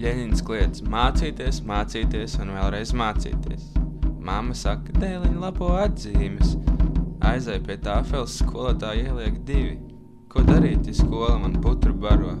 Ļeņins kliedz mācīties, mācīties un vēlreiz mācīties. Māma saka, dēliņa lapo atzīmes. Aizēj pie tāfeles skolotāja ieliek divi. Ko darīt, ja skola man putru baro?